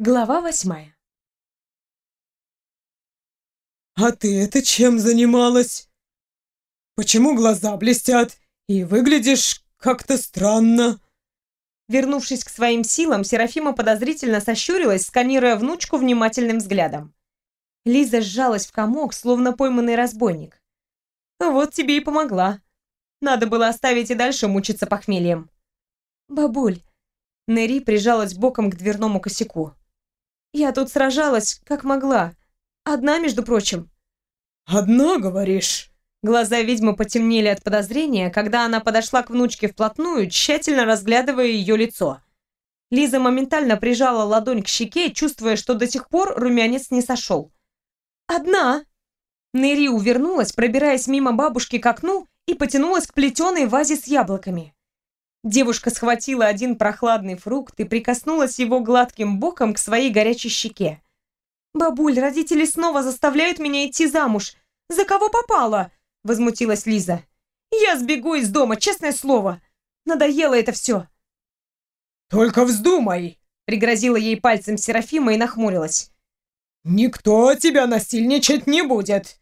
Глава восьмая. «А ты это чем занималась? Почему глаза блестят и выглядишь как-то странно?» Вернувшись к своим силам, Серафима подозрительно сощурилась, сканируя внучку внимательным взглядом. Лиза сжалась в комок, словно пойманный разбойник. «Вот тебе и помогла. Надо было оставить и дальше мучиться похмельем». «Бабуль!» Нери прижалась боком к дверному косяку. Я тут сражалась, как могла. Одна, между прочим. «Одна, говоришь?» Глаза ведьмы потемнели от подозрения, когда она подошла к внучке вплотную, тщательно разглядывая ее лицо. Лиза моментально прижала ладонь к щеке, чувствуя, что до сих пор румянец не сошел. «Одна!» Нэри увернулась, пробираясь мимо бабушки к окну и потянулась к плетеной вазе с яблоками. Девушка схватила один прохладный фрукт и прикоснулась его гладким боком к своей горячей щеке. «Бабуль, родители снова заставляют меня идти замуж. За кого попало?» – возмутилась Лиза. «Я сбегу из дома, честное слово. Надоело это все». «Только вздумай!» – пригрозила ей пальцем Серафима и нахмурилась. «Никто тебя насильничать не будет.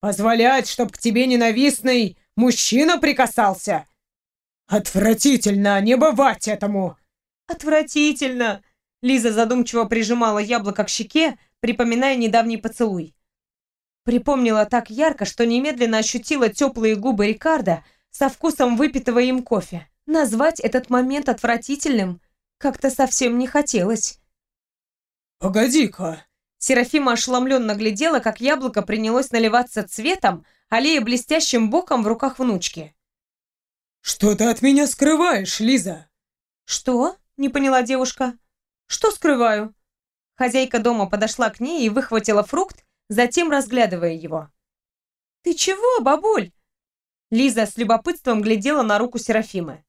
Позволять, чтоб к тебе ненавистный мужчина прикасался, «Отвратительно! Не бывать этому!» «Отвратительно!» Лиза задумчиво прижимала яблоко к щеке, припоминая недавний поцелуй. Припомнила так ярко, что немедленно ощутила теплые губы Рикардо со вкусом выпитого им кофе. Назвать этот момент отвратительным как-то совсем не хотелось. «Погоди-ка!» Серафима ошеломленно глядела, как яблоко принялось наливаться цветом, аллея блестящим боком в руках внучки. «Что ты от меня скрываешь, Лиза?» «Что?» — не поняла девушка. «Что скрываю?» Хозяйка дома подошла к ней и выхватила фрукт, затем разглядывая его. «Ты чего, бабуль?» Лиза с любопытством глядела на руку Серафимы.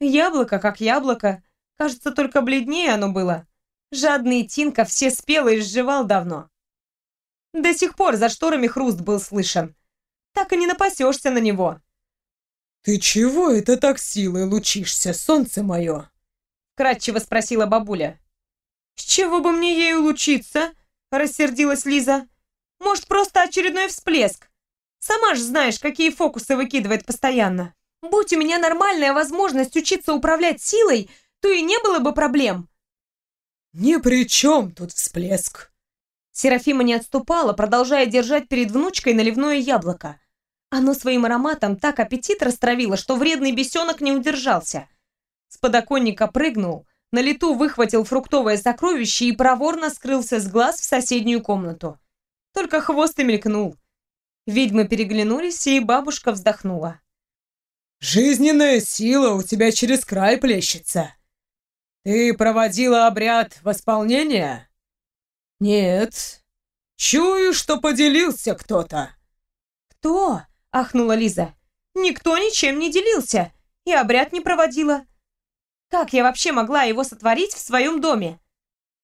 Яблоко как яблоко. Кажется, только бледнее оно было. Жадный Тинка все спелые сживал давно. До сих пор за шторами хруст был слышен. Так и не напасешься на него. «Ты чего это так силой лучишься, солнце мое?» Кратчево спросила бабуля. «С чего бы мне ею лучиться?» Рассердилась Лиза. «Может, просто очередной всплеск? Сама ж знаешь, какие фокусы выкидывает постоянно. Будь у меня нормальная возможность учиться управлять силой, то и не было бы проблем». «Ни при чем тут всплеск!» Серафима не отступала, продолжая держать перед внучкой наливное яблоко. Оно своим ароматом так аппетит растравило, что вредный бесенок не удержался. С подоконника прыгнул, на лету выхватил фруктовое сокровище и проворно скрылся с глаз в соседнюю комнату. Только хвост и мелькнул. Ведьмы переглянулись, и бабушка вздохнула. «Жизненная сила у тебя через край плещется. Ты проводила обряд восполнения?» «Нет. Чую, что поделился кто-то». «Кто?» Ахнула Лиза. Никто ничем не делился и обряд не проводила. Как я вообще могла его сотворить в своем доме?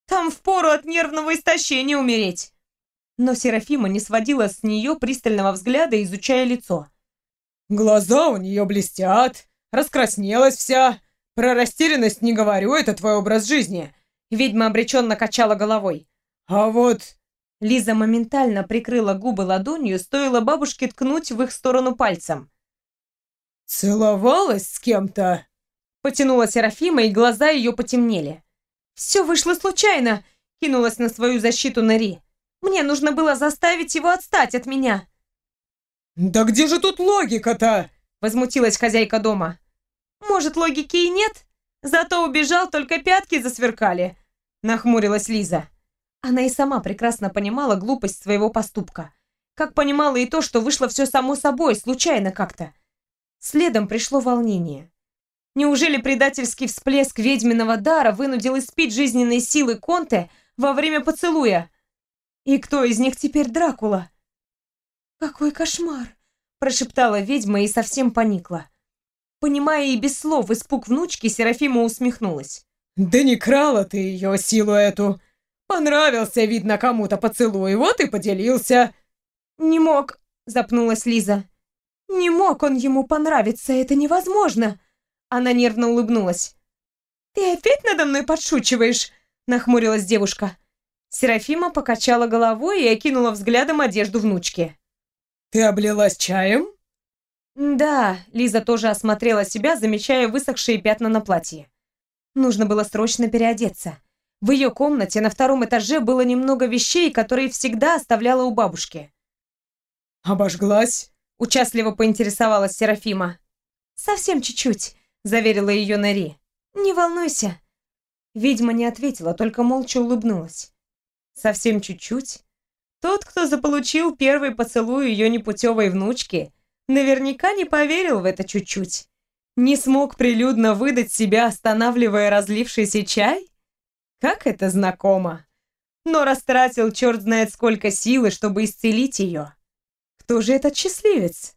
Там впору от нервного истощения умереть. Но Серафима не сводила с нее пристального взгляда, изучая лицо. Глаза у нее блестят, раскраснелась вся. Про растерянность не говорю, это твой образ жизни. Ведьма обреченно качала головой. А вот Лиза моментально прикрыла губы ладонью, стоило бабушке ткнуть в их сторону пальцем. «Целовалась с кем-то?» Потянула Серафима, и глаза ее потемнели. «Все вышло случайно!» Кинулась на свою защиту Нари. «Мне нужно было заставить его отстать от меня!» «Да где же тут логика-то?» Возмутилась хозяйка дома. «Может, логики и нет? Зато убежал, только пятки засверкали!» Нахмурилась Лиза. Она и сама прекрасно понимала глупость своего поступка. Как понимала и то, что вышло все само собой, случайно как-то. Следом пришло волнение. Неужели предательский всплеск ведьминого дара вынудил испить жизненные силы Конте во время поцелуя? И кто из них теперь Дракула? «Какой кошмар!» – прошептала ведьма и совсем поникла. Понимая и без слов испуг внучки, Серафима усмехнулась. «Да не крала ты ее силу эту!» Понравился, видно, кому-то поцелуй, вот и поделился. Не мог, запнулась Лиза. Не мог он ему понравиться, это невозможно. Она нервно улыбнулась. Ты опять надо мной подшучиваешь? нахмурилась девушка. Серафима покачала головой и окинула взглядом одежду внучки. «Ты облилась чаем?» «Да», Лиза тоже осмотрела себя, замечая высохшие пятна на платье. Нужно было срочно переодеться. В ее комнате на втором этаже было немного вещей, которые всегда оставляла у бабушки. «Обожглась?» – участливо поинтересовалась Серафима. «Совсем чуть-чуть», – заверила ее Нари. «Не волнуйся». Ведьма не ответила, только молча улыбнулась. «Совсем чуть-чуть?» Тот, кто заполучил первый поцелуй ее непутевой внучки, наверняка не поверил в это чуть-чуть. Не смог прилюдно выдать себя, останавливая разлившийся чай? Как это знакомо. Но растратил черт знает сколько силы, чтобы исцелить ее. Кто же этот счастливец?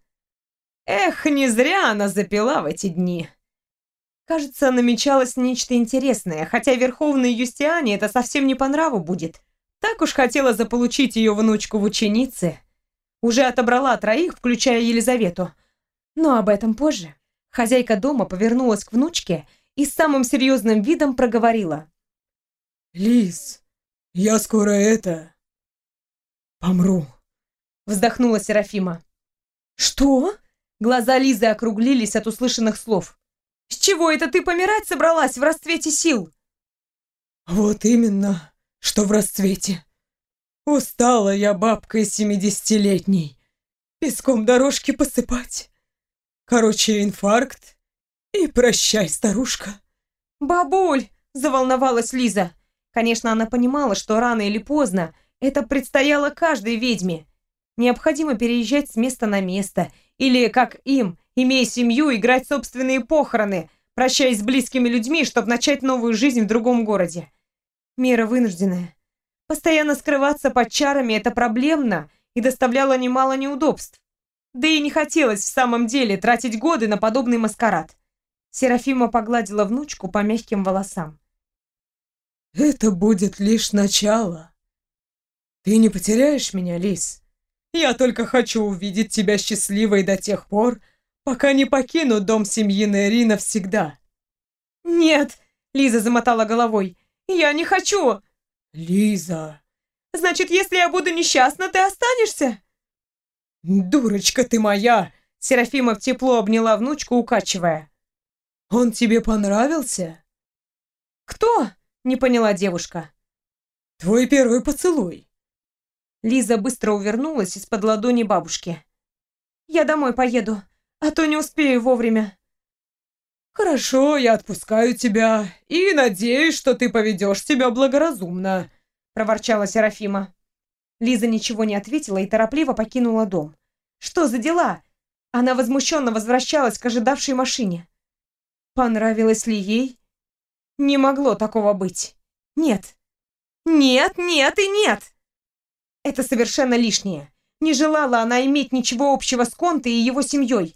Эх, не зря она запила в эти дни. Кажется, намечалось нечто интересное, хотя Верховной Юстиане это совсем не по нраву будет. Так уж хотела заполучить ее внучку в ученицы. Уже отобрала троих, включая Елизавету. Но об этом позже. Хозяйка дома повернулась к внучке и с самым серьезным видом проговорила. «Лиз, я скоро это... помру». Вздохнула Серафима. «Что?» Глаза Лизы округлились от услышанных слов. «С чего это ты помирать собралась в расцвете сил?» «Вот именно, что в расцвете. Устала я бабкой семидесятилетней. Песком дорожки посыпать. Короче, инфаркт. И прощай, старушка». «Бабуль!» – заволновалась Лиза. Конечно, она понимала, что рано или поздно это предстояло каждой ведьме. Необходимо переезжать с места на место, или, как им, имея семью, играть собственные похороны, прощаясь с близкими людьми, чтобы начать новую жизнь в другом городе. Мера вынужденная. Постоянно скрываться под чарами – это проблемно и доставляло немало неудобств. Да и не хотелось в самом деле тратить годы на подобный маскарад. Серафима погладила внучку по мягким волосам. «Это будет лишь начало. Ты не потеряешь меня, Лис?» Я только хочу увидеть тебя счастливой до тех пор, пока не покину дом семьи Нэри навсегда». «Нет», — Лиза замотала головой, — «я не хочу». «Лиза...» «Значит, если я буду несчастна, ты останешься?» «Дурочка ты моя!» Серафима в тепло обняла внучку, укачивая. «Он тебе понравился?» «Кто?» — не поняла девушка. «Твой первый поцелуй». Лиза быстро увернулась из-под ладони бабушки. «Я домой поеду, а то не успею вовремя». «Хорошо, я отпускаю тебя и надеюсь, что ты поведешь себя благоразумно», проворчала Серафима. Лиза ничего не ответила и торопливо покинула дом. «Что за дела?» Она возмущенно возвращалась к ожидавшей машине. Понравилось ли ей? Не могло такого быть. Нет. Нет, нет и нет! Это совершенно лишнее. Не желала она иметь ничего общего с Конте и его семьей.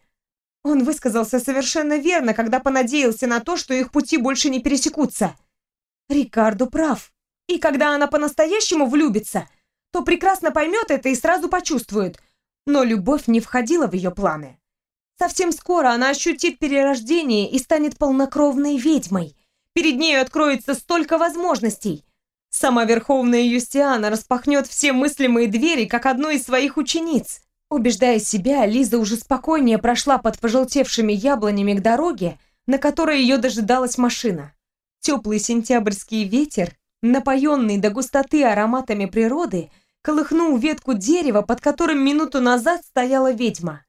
Он высказался совершенно верно, когда понадеялся на то, что их пути больше не пересекутся. Рикардо прав. И когда она по-настоящему влюбится, то прекрасно поймет это и сразу почувствует. Но любовь не входила в ее планы. Совсем скоро она ощутит перерождение и станет полнокровной ведьмой. Перед нею откроется столько возможностей. Сама Верховная Юстиана распахнет все мыслимые двери, как одну из своих учениц. Убеждая себя, Лиза уже спокойнее прошла под пожелтевшими яблонями к дороге, на которой ее дожидалась машина. Теплый сентябрьский ветер, напоенный до густоты ароматами природы, колыхнул ветку дерева, под которым минуту назад стояла ведьма.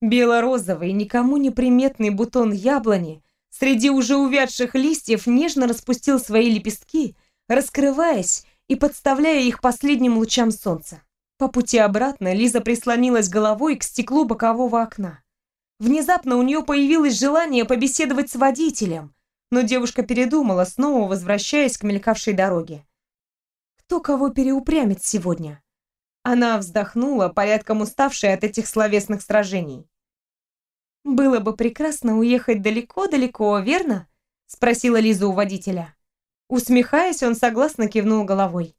Бело-розовый, никому не приметный бутон яблони среди уже увядших листьев нежно распустил свои лепестки, раскрываясь и подставляя их последним лучам солнца. По пути обратно Лиза прислонилась головой к стеклу бокового окна. Внезапно у нее появилось желание побеседовать с водителем, но девушка передумала, снова возвращаясь к мелькавшей дороге. Кто кого переупрямит сегодня? Она вздохнула, порядком уставшая от этих словесных сражений. «Было бы прекрасно уехать далеко-далеко, верно?» — спросила Лиза у водителя. Усмехаясь, он согласно кивнул головой.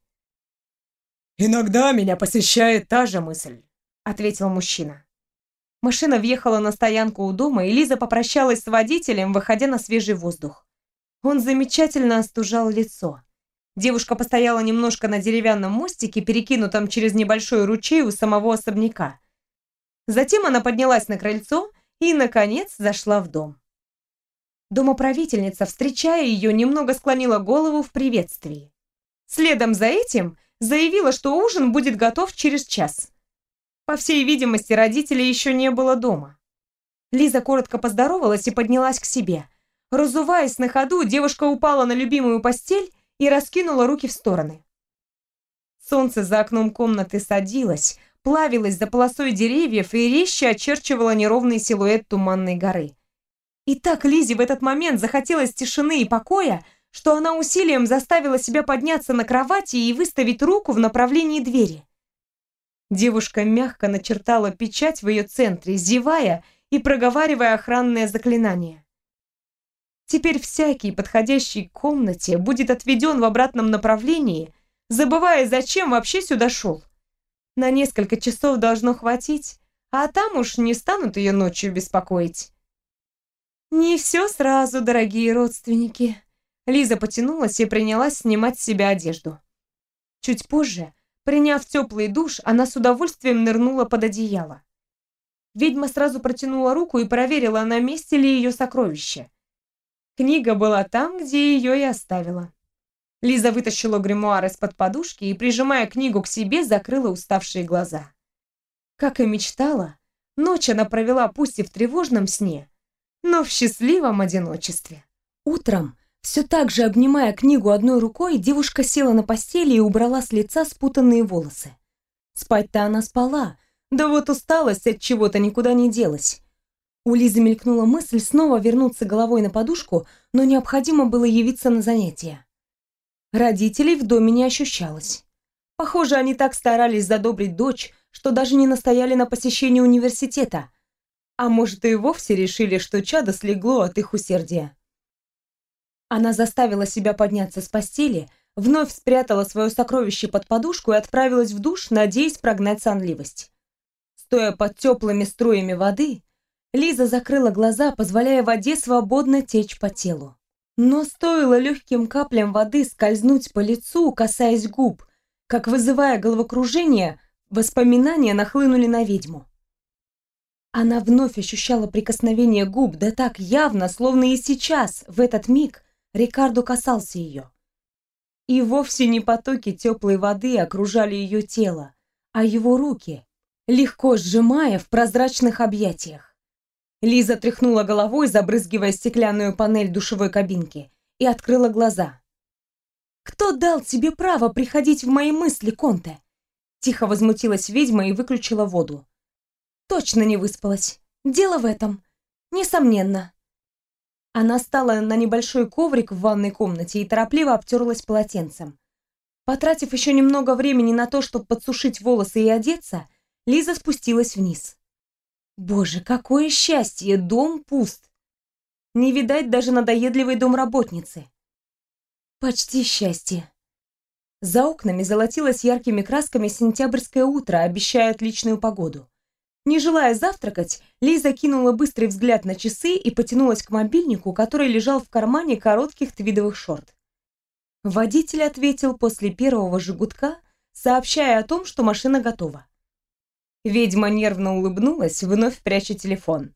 «Иногда меня посещает та же мысль», — ответил мужчина. Машина въехала на стоянку у дома, и Лиза попрощалась с водителем, выходя на свежий воздух. Он замечательно остужал лицо. Девушка постояла немножко на деревянном мостике, перекинутом через небольшой ручей у самого особняка. Затем она поднялась на крыльцо и, наконец, зашла в дом. Домоправительница, встречая ее, немного склонила голову в приветствии. Следом за этим заявила, что ужин будет готов через час. По всей видимости, родителей еще не было дома. Лиза коротко поздоровалась и поднялась к себе. Разуваясь на ходу, девушка упала на любимую постель и раскинула руки в стороны. Солнце за окном комнаты садилось, плавилось за полосой деревьев и резче очерчивало неровный силуэт туманной горы. И так Лизе в этот момент захотелось тишины и покоя, что она усилием заставила себя подняться на кровати и выставить руку в направлении двери. Девушка мягко начертала печать в ее центре, зевая и проговаривая охранное заклинание. Теперь всякий, подходящий к комнате, будет отведен в обратном направлении, забывая, зачем вообще сюда шел. На несколько часов должно хватить, а там уж не станут ее ночью беспокоить. Не все сразу, дорогие родственники. Лиза потянулась и принялась снимать с себя одежду. Чуть позже, приняв теплый душ, она с удовольствием нырнула под одеяло. Ведьма сразу протянула руку и проверила, на месте ли ее сокровище. Книга была там, где ее и оставила. Лиза вытащила гримуар из-под подушки и, прижимая книгу к себе, закрыла уставшие глаза. Как и мечтала, ночь она провела пусть и в тревожном сне, но в счастливом одиночестве. Утром, все так же обнимая книгу одной рукой, девушка села на постели и убрала с лица спутанные волосы. Спать-то она спала, да вот усталость от чего-то никуда не делась. У Лизы мелькнула мысль снова вернуться головой на подушку, но необходимо было явиться на занятия. Родителей в доме не ощущалось. Похоже, они так старались задобрить дочь, что даже не настояли на посещении университета. А может, и вовсе решили, что чадо слегло от их усердия. Она заставила себя подняться с постели, вновь спрятала свое сокровище под подушку и отправилась в душ, надеясь прогнать сонливость. Стоя под теплыми струями воды, Лиза закрыла глаза, позволяя воде свободно течь по телу. Но стоило легким каплям воды скользнуть по лицу, касаясь губ, как, вызывая головокружение, воспоминания нахлынули на ведьму. Она вновь ощущала прикосновение губ, да так явно, словно и сейчас, в этот миг, Рикардо касался ее. И вовсе не потоки теплой воды окружали ее тело, а его руки, легко сжимая в прозрачных объятиях. Лиза тряхнула головой, забрызгивая стеклянную панель душевой кабинки, и открыла глаза. «Кто дал тебе право приходить в мои мысли, Конте?» Тихо возмутилась ведьма и выключила воду. «Точно не выспалась. Дело в этом. Несомненно». Она стала на небольшой коврик в ванной комнате и торопливо обтерлась полотенцем. Потратив еще немного времени на то, чтобы подсушить волосы и одеться, Лиза спустилась вниз. Боже, какое счастье! Дом пуст. Не видать даже надоедливой домработницы. Почти счастье. За окнами золотилось яркими красками сентябрьское утро, обещая отличную погоду. Не желая завтракать, Лиза кинула быстрый взгляд на часы и потянулась к мобильнику, который лежал в кармане коротких твидовых шорт. Водитель ответил после первого же сообщая о том, что машина готова. Ведьма нервно улыбнулась, вновь пряча телефон.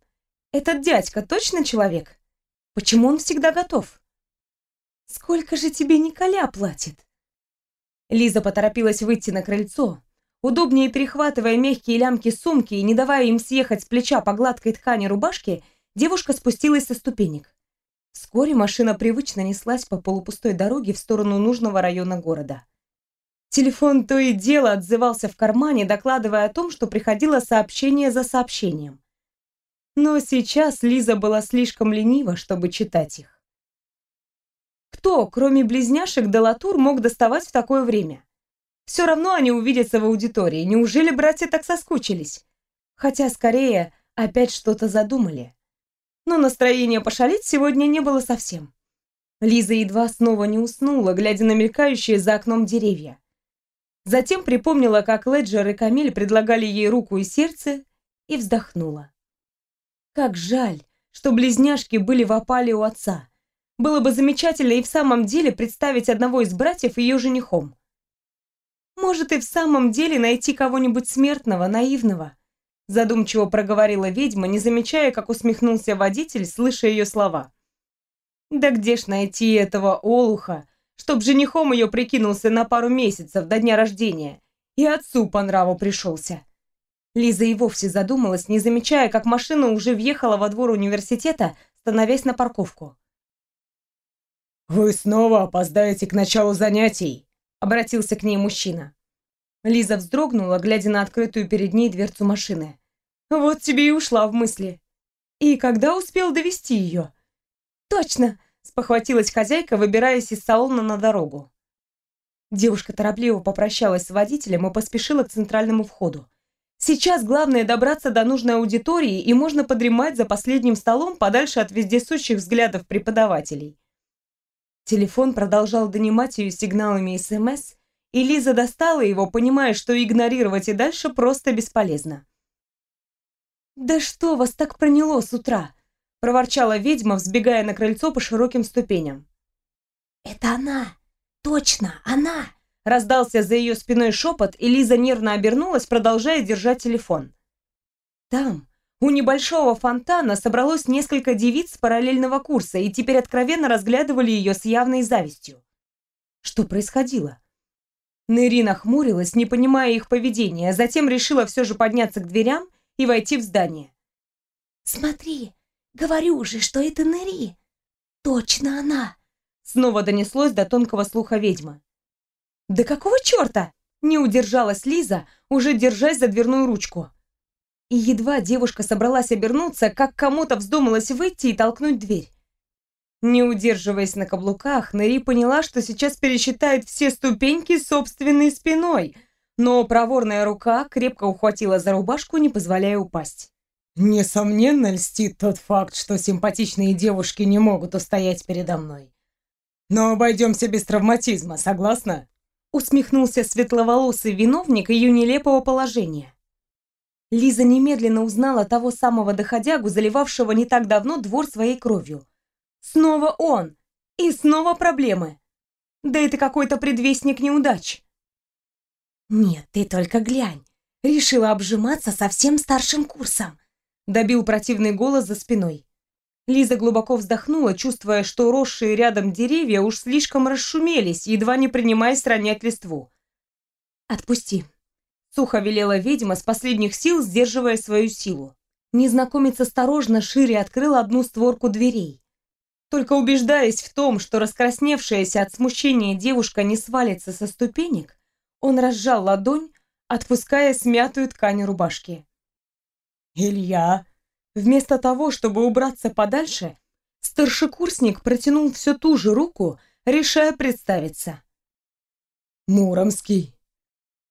«Этот дядька точно человек? Почему он всегда готов?» «Сколько же тебе Николя платит?» Лиза поторопилась выйти на крыльцо, удобнее перехватывая мягкие лямки сумки и не давая им съехать с плеча по гладкой ткани рубашки, девушка спустилась со ступенек. Вскоре машина привычно неслась по полупустой дороге в сторону нужного района города. Телефон то и дело отзывался в кармане, докладывая о том, что приходило сообщение за сообщением. Но сейчас Лиза была слишком ленива, чтобы читать их. Кто, кроме близняшек Делатур, мог доставать в такое время? Все равно они увидятся в аудитории. Неужели братья так соскучились? Хотя, скорее, опять что-то задумали. Но настроения пошалить сегодня не было совсем. Лиза едва снова не уснула, глядя на мелькающие за окном деревья. Затем припомнила, как Леджер и Камиль предлагали ей руку и сердце, и вздохнула. Как жаль, что близняшки были в опале у отца. Было бы замечательно и в самом деле представить одного из братьев ее женихом. Может и в самом деле найти кого-нибудь смертного, наивного. Задумчиво проговорила ведьма, не замечая, как усмехнулся водитель, слыша ее слова. Да где ж найти этого олуха, чтоб женихом ее прикинулся на пару месяцев до дня рождения и отцу по нраву пришелся. Лиза и вовсе задумалась, не замечая, как машина уже въехала во двор университета, становясь на парковку. «Вы снова опоздаете к началу занятий», — обратился к ней мужчина. Лиза вздрогнула, глядя на открытую перед ней дверцу машины. «Вот тебе и ушла в мысли. И когда успел довести ее?» «Точно!» — спохватилась хозяйка, выбираясь из салона на дорогу. Девушка торопливо попрощалась с водителем и поспешила к центральному входу. Сейчас главное добраться до нужной аудитории, и можно подремать за последним столом подальше от вездесущих взглядов преподавателей. Телефон продолжал донимать ее сигналами СМС, и Лиза достала его, понимая, что игнорировать и дальше просто бесполезно. «Да что вас так проняло с утра?» – проворчала ведьма, взбегая на крыльцо по широким ступеням. «Это она! Точно, она!» Раздался за ее спиной шепот, и Лиза нервно обернулась, продолжая держать телефон. Там, у небольшого фонтана собралось несколько девиц параллельного курса и теперь откровенно разглядывали ее с явной завистью. Что происходило? Нэри нахмурилась, не понимая их поведения, затем решила все же подняться к дверям и войти в здание. «Смотри, говорю же, что это Нэри! Точно она!» Снова донеслось до тонкого слуха ведьмы. «Да какого черта?» — не удержалась Лиза, уже держась за дверную ручку. И едва девушка собралась обернуться, как кому-то вздумалось выйти и толкнуть дверь. Не удерживаясь на каблуках, Нэри поняла, что сейчас пересчитает все ступеньки собственной спиной, но проворная рука крепко ухватила за рубашку, не позволяя упасть. «Несомненно, льстит тот факт, что симпатичные девушки не могут устоять передо мной. Но обойдемся без травматизма, согласна?» Усмехнулся светловолосый виновник ее нелепого положения. Лиза немедленно узнала того самого доходягу, заливавшего не так давно двор своей кровью. Снова он! И снова проблемы! Да это какой-то предвестник неудач. «Нет, ты только глянь. Решила обжиматься со всем старшим курсом», — добил противный голос за спиной. Лиза глубоко вздохнула, чувствуя, что росшие рядом деревья уж слишком расшумелись, едва не принимаясь ронять листву. «Отпусти», Сухо велела ведьма с последних сил, сдерживая свою силу. Незнакомец осторожно шире открыл одну створку дверей. Только убеждаясь в том, что раскрасневшаяся от смущения девушка не свалится со ступенек, он разжал ладонь, отпуская смятую ткань рубашки. «Илья!» Вместо того, чтобы убраться подальше, старшекурсник протянул все ту же руку, решая представиться. «Муромский!»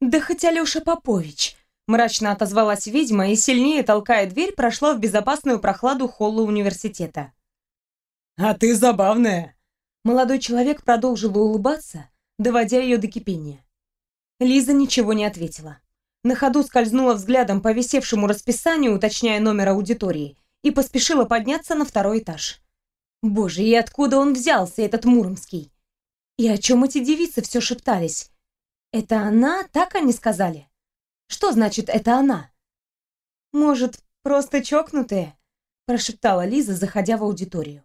«Да хоть Алёша Попович!» Мрачно отозвалась ведьма и, сильнее толкая дверь, прошла в безопасную прохладу холла университета. «А ты забавная!» Молодой человек продолжил улыбаться, доводя ее до кипения. Лиза ничего не ответила. На ходу скользнула взглядом по висевшему расписанию, уточняя номер аудитории, и поспешила подняться на второй этаж. Боже, и откуда он взялся, этот Муромский? И о чем эти девицы все шептались? «Это она?» Так они сказали. «Что значит «это она»?» «Может, просто чокнутые?» прошептала Лиза, заходя в аудиторию.